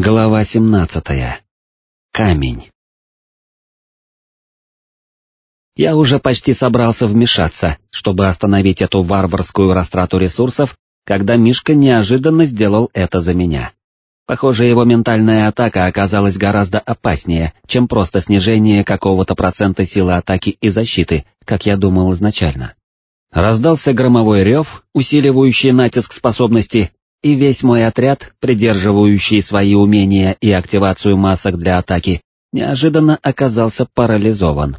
Глава семнадцатая. Камень. Я уже почти собрался вмешаться, чтобы остановить эту варварскую растрату ресурсов, когда Мишка неожиданно сделал это за меня. Похоже, его ментальная атака оказалась гораздо опаснее, чем просто снижение какого-то процента силы атаки и защиты, как я думал изначально. Раздался громовой рев, усиливающий натиск способности, и весь мой отряд, придерживающий свои умения и активацию масок для атаки, неожиданно оказался парализован.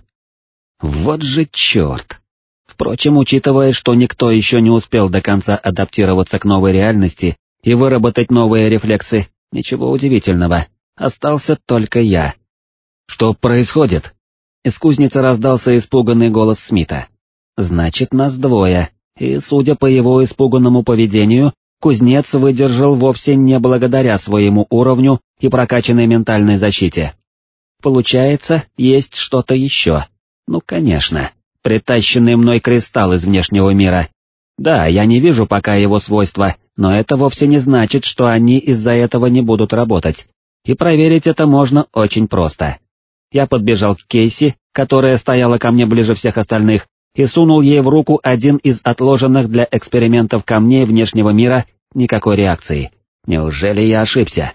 Вот же черт! Впрочем, учитывая, что никто еще не успел до конца адаптироваться к новой реальности и выработать новые рефлексы, ничего удивительного, остался только я. Что происходит? Из кузницы раздался испуганный голос Смита. Значит, нас двое, и, судя по его испуганному поведению, кузнец выдержал вовсе не благодаря своему уровню и прокачанной ментальной защите. Получается, есть что-то еще. Ну, конечно, притащенный мной кристалл из внешнего мира. Да, я не вижу пока его свойства, но это вовсе не значит, что они из-за этого не будут работать. И проверить это можно очень просто. Я подбежал к Кейси, которая стояла ко мне ближе всех остальных, и сунул ей в руку один из отложенных для экспериментов камней внешнего мира, никакой реакции. Неужели я ошибся?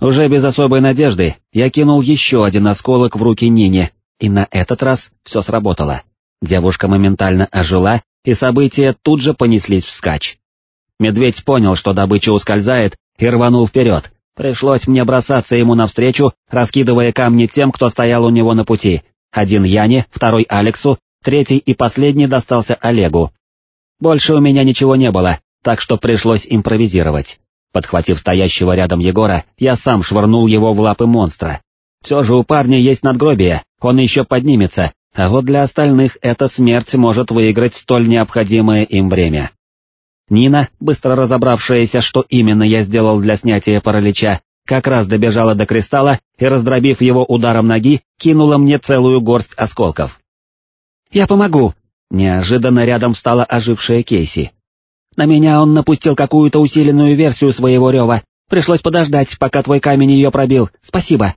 Уже без особой надежды я кинул еще один осколок в руки Нине, и на этот раз все сработало. Девушка моментально ожила, и события тут же понеслись вскачь. Медведь понял, что добыча ускользает, и рванул вперед. Пришлось мне бросаться ему навстречу, раскидывая камни тем, кто стоял у него на пути. Один Яне, второй Алексу, третий и последний достался Олегу. Больше у меня ничего не было, так что пришлось импровизировать. Подхватив стоящего рядом Егора, я сам швырнул его в лапы монстра. Все же у парня есть надгробие, он еще поднимется, а вот для остальных эта смерть может выиграть столь необходимое им время. Нина, быстро разобравшаяся, что именно я сделал для снятия паралича, как раз добежала до кристалла и, раздробив его ударом ноги, кинула мне целую горсть осколков. «Я помогу!» Неожиданно рядом стала ожившая Кейси. «На меня он напустил какую-то усиленную версию своего рева. Пришлось подождать, пока твой камень ее пробил. Спасибо!»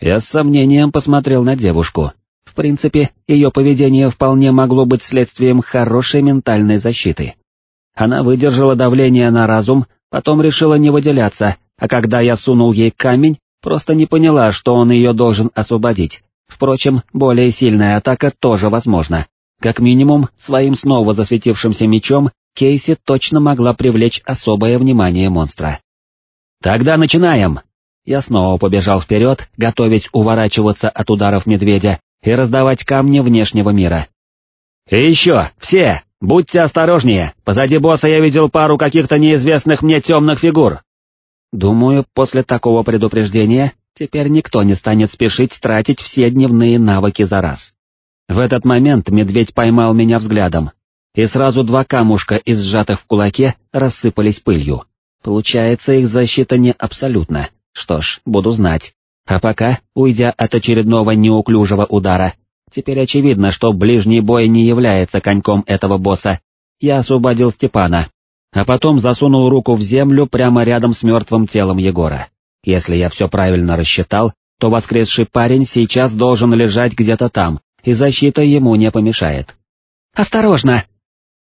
Я с сомнением посмотрел на девушку. В принципе, ее поведение вполне могло быть следствием хорошей ментальной защиты. Она выдержала давление на разум, потом решила не выделяться, а когда я сунул ей камень, просто не поняла, что он ее должен освободить, Впрочем, более сильная атака тоже возможна. Как минимум, своим снова засветившимся мечом Кейси точно могла привлечь особое внимание монстра. «Тогда начинаем!» Я снова побежал вперед, готовясь уворачиваться от ударов медведя и раздавать камни внешнего мира. «И еще, все, будьте осторожнее, позади босса я видел пару каких-то неизвестных мне темных фигур». Думаю, после такого предупреждения Теперь никто не станет спешить тратить все дневные навыки за раз. В этот момент медведь поймал меня взглядом, и сразу два камушка из сжатых в кулаке рассыпались пылью. Получается, их защита не абсолютна. Что ж, буду знать. А пока, уйдя от очередного неуклюжего удара, теперь очевидно, что ближний бой не является коньком этого босса, я освободил Степана, а потом засунул руку в землю прямо рядом с мертвым телом Егора. Если я все правильно рассчитал, то воскресший парень сейчас должен лежать где-то там, и защита ему не помешает. «Осторожно!»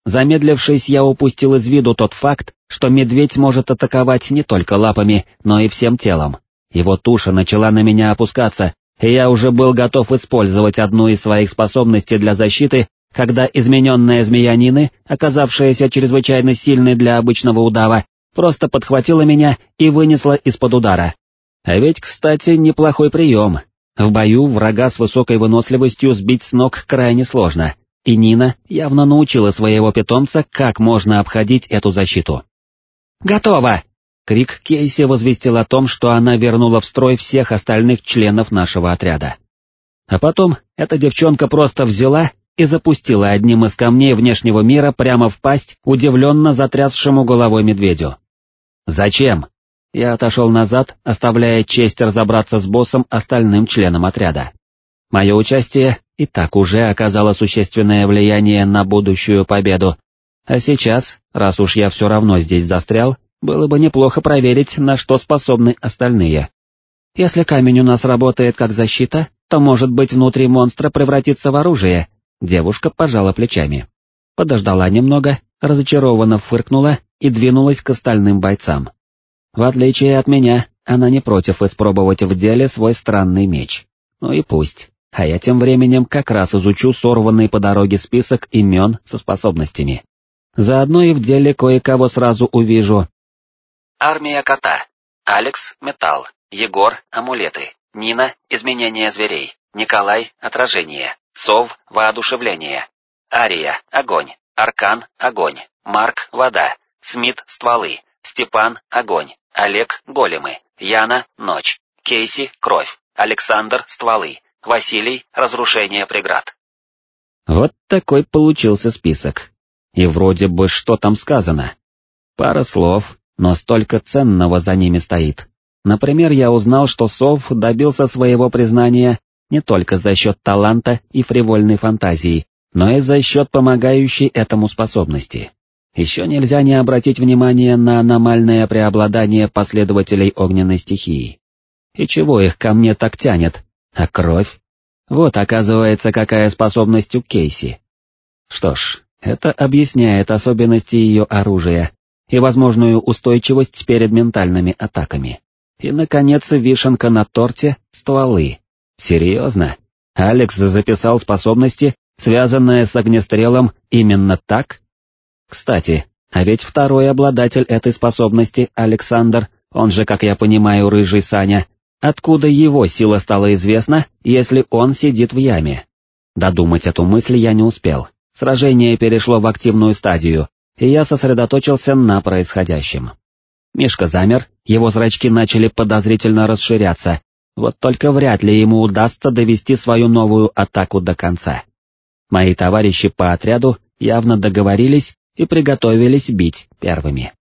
Замедлившись, я упустил из виду тот факт, что медведь может атаковать не только лапами, но и всем телом. Его туша начала на меня опускаться, и я уже был готов использовать одну из своих способностей для защиты, когда измененная змея Нины, оказавшаяся чрезвычайно сильной для обычного удава, просто подхватила меня и вынесла из-под удара. А ведь, кстати, неплохой прием. В бою врага с высокой выносливостью сбить с ног крайне сложно, и Нина явно научила своего питомца, как можно обходить эту защиту. «Готово!» Крик Кейси возвестил о том, что она вернула в строй всех остальных членов нашего отряда. А потом эта девчонка просто взяла и запустила одним из камней внешнего мира прямо в пасть удивленно затрясшему головой медведю. «Зачем?» Я отошел назад, оставляя честь разобраться с боссом остальным членам отряда. Мое участие и так уже оказало существенное влияние на будущую победу, а сейчас, раз уж я все равно здесь застрял, было бы неплохо проверить, на что способны остальные. Если камень у нас работает как защита, то, может быть, внутри монстра превратиться в оружие. Девушка пожала плечами. Подождала немного, разочарованно фыркнула и двинулась к остальным бойцам. В отличие от меня, она не против испробовать в деле свой странный меч. Ну и пусть. А я тем временем как раз изучу сорванный по дороге список имен со способностями. Заодно и в деле кое-кого сразу увижу. Армия кота. Алекс — металл. Егор — амулеты. Нина — изменение зверей. Николай — отражение. Сов — воодушевление. Ария — огонь. Аркан — огонь. Марк — вода. Смит — стволы. Степан — огонь. Олег — големы. Яна — ночь. Кейси — кровь. Александр — стволы. Василий — разрушение преград. Вот такой получился список. И вроде бы что там сказано. Пара слов, но столько ценного за ними стоит. Например, я узнал, что Сов добился своего признания не только за счет таланта и фривольной фантазии, но и за счет помогающей этому способности. Еще нельзя не обратить внимание на аномальное преобладание последователей огненной стихии. И чего их ко мне так тянет? А кровь? Вот оказывается, какая способность у Кейси. Что ж, это объясняет особенности ее оружия и возможную устойчивость перед ментальными атаками. И, наконец, вишенка на торте — стволы. Серьезно? Алекс записал способности, связанные с огнестрелом, именно так? Кстати, а ведь второй обладатель этой способности, Александр, он же, как я понимаю, рыжий Саня, откуда его сила стала известна, если он сидит в яме? Додумать эту мысль я не успел. Сражение перешло в активную стадию, и я сосредоточился на происходящем. Мишка замер, его зрачки начали подозрительно расширяться, вот только вряд ли ему удастся довести свою новую атаку до конца. Мои товарищи по отряду явно договорились и приготовились бить первыми.